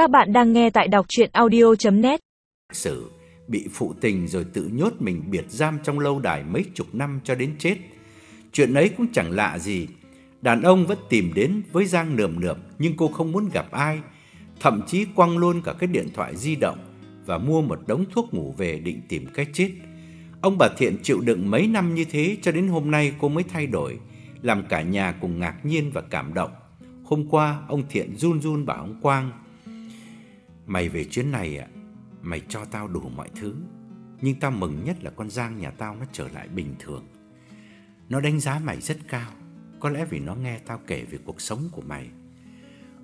Các bạn đang nghe tại đọc chuyện audio.net Sử bị phụ tình rồi tự nhốt mình biệt giam trong lâu đài mấy chục năm cho đến chết. Chuyện ấy cũng chẳng lạ gì. Đàn ông vẫn tìm đến với Giang nườm nượp nhưng cô không muốn gặp ai. Thậm chí quăng luôn cả cái điện thoại di động và mua một đống thuốc ngủ về định tìm cái chết. Ông bà Thiện chịu đựng mấy năm như thế cho đến hôm nay cô mới thay đổi, làm cả nhà cùng ngạc nhiên và cảm động. Hôm qua, ông Thiện run run bảo ông Quang, Mày về chuyến này ạ, mày cho tao đủ mọi thứ, nhưng tao mừng nhất là con Giang nhà tao nó trở lại bình thường. Nó đánh giá mày rất cao, có lẽ vì nó nghe tao kể về cuộc sống của mày.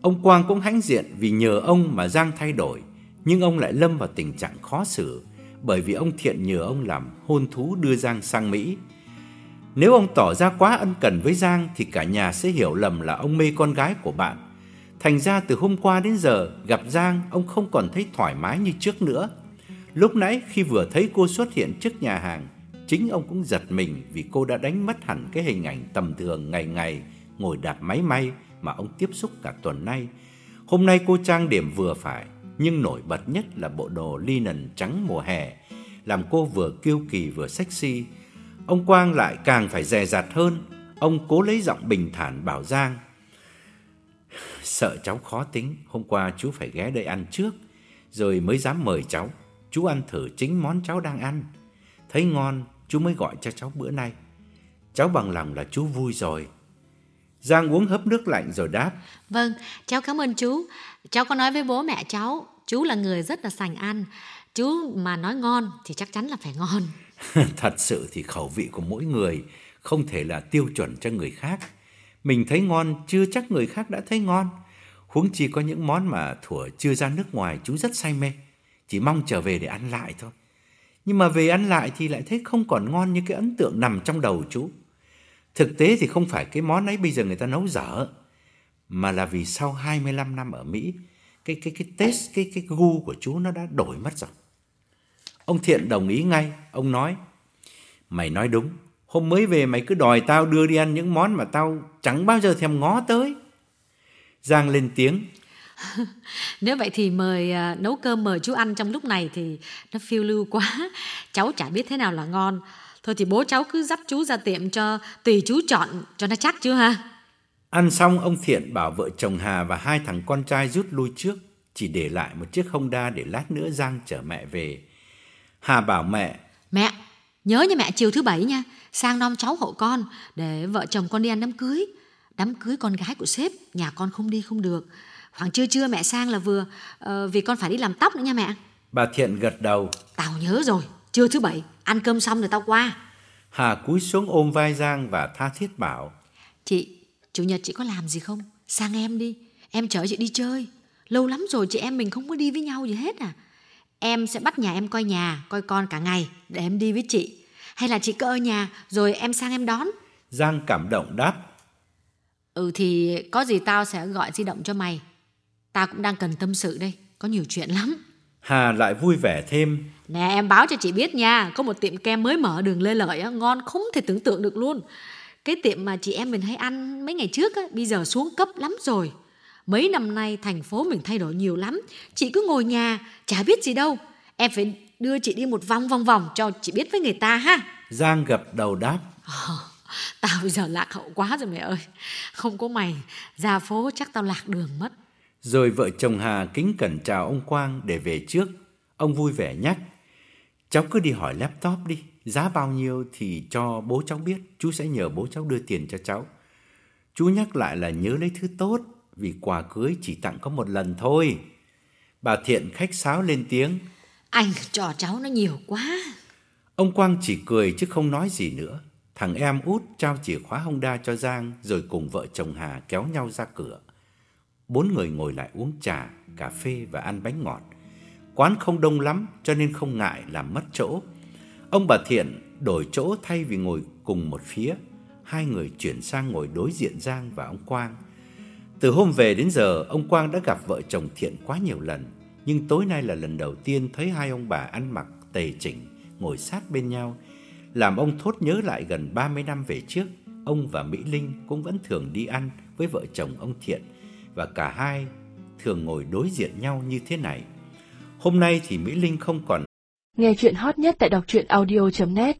Ông Quang cũng hãnh diện vì nhờ ông mà Giang thay đổi, nhưng ông lại lâm vào tình trạng khó xử bởi vì ông Thiện nhờ ông làm hôn thú đưa Giang sang Mỹ. Nếu ông tỏ ra quá ân cần với Giang thì cả nhà sẽ hiểu lầm là ông mê con gái của bạn. Thành ra từ hôm qua đến giờ gặp Giang, ông không còn thấy thoải mái như trước nữa. Lúc nãy khi vừa thấy cô xuất hiện trước nhà hàng, chính ông cũng giật mình vì cô đã đánh mất hẳn cái hình ảnh tầm thường ngày ngày ngồi đạp máy may mà ông tiếp xúc cả tuần nay. Hôm nay cô trang điểm vừa phải, nhưng nổi bật nhất là bộ đồ linen trắng mùa hè, làm cô vừa kiêu kỳ vừa sexy. Ông Quang lại càng phải dè dặt hơn, ông cố lấy giọng bình thản bảo Giang: "Sợ cháu khó tính, hôm qua chú phải ghé đây ăn trước, rồi mới dám mời cháu. Chú ăn thử chính món cháu đang ăn, thấy ngon chú mới gọi cho cháu bữa nay. Cháu bằng lòng là chú vui rồi." Giang uống hớp nước lạnh rồi đáp: Vâng, cháu cảm ơn chú. Cháu có nói với bố mẹ cháu, chú là người rất là sành ăn. Chú mà nói ngon thì chắc chắn là phải ngon. Thật sự thì khẩu vị của mỗi người không thể là tiêu chuẩn cho người khác. Mình thấy ngon chưa chắc người khác đã thấy ngon. Huống chi có những món mà thuở chưa ra nước ngoài chú rất say mê, chỉ mong trở về để ăn lại thôi. Nhưng mà về ăn lại thì lại thấy không còn ngon như cái ấn tượng nằm trong đầu chú. Thực tế thì không phải cái món ấy bây giờ người ta nấu dở, mà là vì sau 25 năm ở Mỹ, cái cái cái taste cái cái gu của chú nó đã đổi mất rồi. Ông Thiện đồng ý ngay, ông nói: "Mày nói đúng, hôm mới về mày cứ đòi tao đưa đi ăn những món mà tao chẳng bao giờ thèm ngó tới." Giang lên tiếng: Nếu vậy thì mời à, nấu cơm mời chú ăn trong lúc này thì nó phiêu lưu quá. Cháu chả biết thế nào là ngon. Thôi thì bố cháu cứ dắt chú ra tiệm cho tùy chú chọn cho nó chắc chưa ha. Ăn xong ông Thiện bảo vợ chồng Hà và hai thằng con trai rút lui trước, chỉ để lại một chiếc Honda để lát nữa Giang chở mẹ về. Hà bảo mẹ, Mẹ, nhớ nha mẹ chiều thứ bảy nha, sang nom cháu hộ con để vợ chồng con đi ăn đám cưới. Đám cưới con gái của sếp, nhà con không đi không được. Khoảng trưa trưa mẹ sang là vừa, ờ, vì con phải đi làm tóc nữa nha mẹ. bà Thiện gật đầu. Tao nhớ rồi, trưa thứ bảy, ăn cơm xong rồi tao qua. Hà cúi xuống ôm vai Giang và tha thiết bảo, Chị, chủ nhật chị có làm gì không? Sang em đi, em chở chị đi chơi. Lâu lắm rồi chị em mình không có đi với nhau gì hết à. Em sẽ bắt nhà em coi nhà, coi con cả ngày để em đi với chị. Hay là chị cứ ở nhà rồi em sang em đón. Giang cảm động đáp, Ừ thì có gì tao sẽ gọi di động cho mày. Tao cũng đang cần tâm sự đây, có nhiều chuyện lắm. Hà lại vui vẻ thêm, Nè em báo cho chị biết nha, có một tiệm kem mới mở đường Lê Lợi á, ngon không thể tưởng tượng được luôn. Cái tiệm mà chị em mình hay ăn mấy ngày trước á, bây giờ xuống cấp lắm rồi. Mấy năm nay thành phố mình thay đổi nhiều lắm, chị cứ ngồi nhà, chả biết gì đâu. Em phải đưa chị đi một vòng vòng vòng cho chị biết với người ta ha. Giang gật đầu đáp, Ờ, tao bây giờ lạc hậu quá rồi mẹ ơi. Không có mày, ra phố chắc tao lạc đường mất. rồi vợ chồng Hà kính cẩn chào ông Quang để về trước. Ông vui vẻ nhắc, cháu cứ đi hỏi laptop đi, giá bao nhiêu thì cho bố cháu biết, chú sẽ nhờ bố cháu đưa tiền cho cháu. Chú nhắc lại là nhớ lấy thứ tốt, vì quà cưới chỉ tặng có một lần thôi. Bà Thiện khách sáo lên tiếng, Anh cho cháu nó nhiều quá. Ông Quang chỉ cười chứ không nói gì nữa. Thằng em út trao chìa khóa Honda cho Giang rồi cùng vợ chồng Hà kéo nhau ra cửa. Bốn người ngồi lại uống trà, cà phê và ăn bánh ngọt. Quán không đông lắm cho nên không ngại làm mất chỗ. Ông bà Thiện đổi chỗ thay vì ngồi cùng một phía. Hai người chuyển sang ngồi đối diện Giang và ông Quang. Từ hôm về đến giờ, ông Quang đã gặp vợ chồng Thiện quá nhiều lần. Nhưng tối nay là lần đầu tiên thấy hai ông bà ăn mặc tề chỉnh, ngồi sát bên nhau. Làm ông thốt nhớ lại gần 30 năm về trước, ông và Mỹ Linh cũng vẫn thường đi ăn với vợ chồng ông Thiện. Và cả hai thường ngồi đối diện nhau như thế này. Hôm nay thì Mỹ Linh không còn Nghe chuyện hot nhất tại đọc truyện audio.net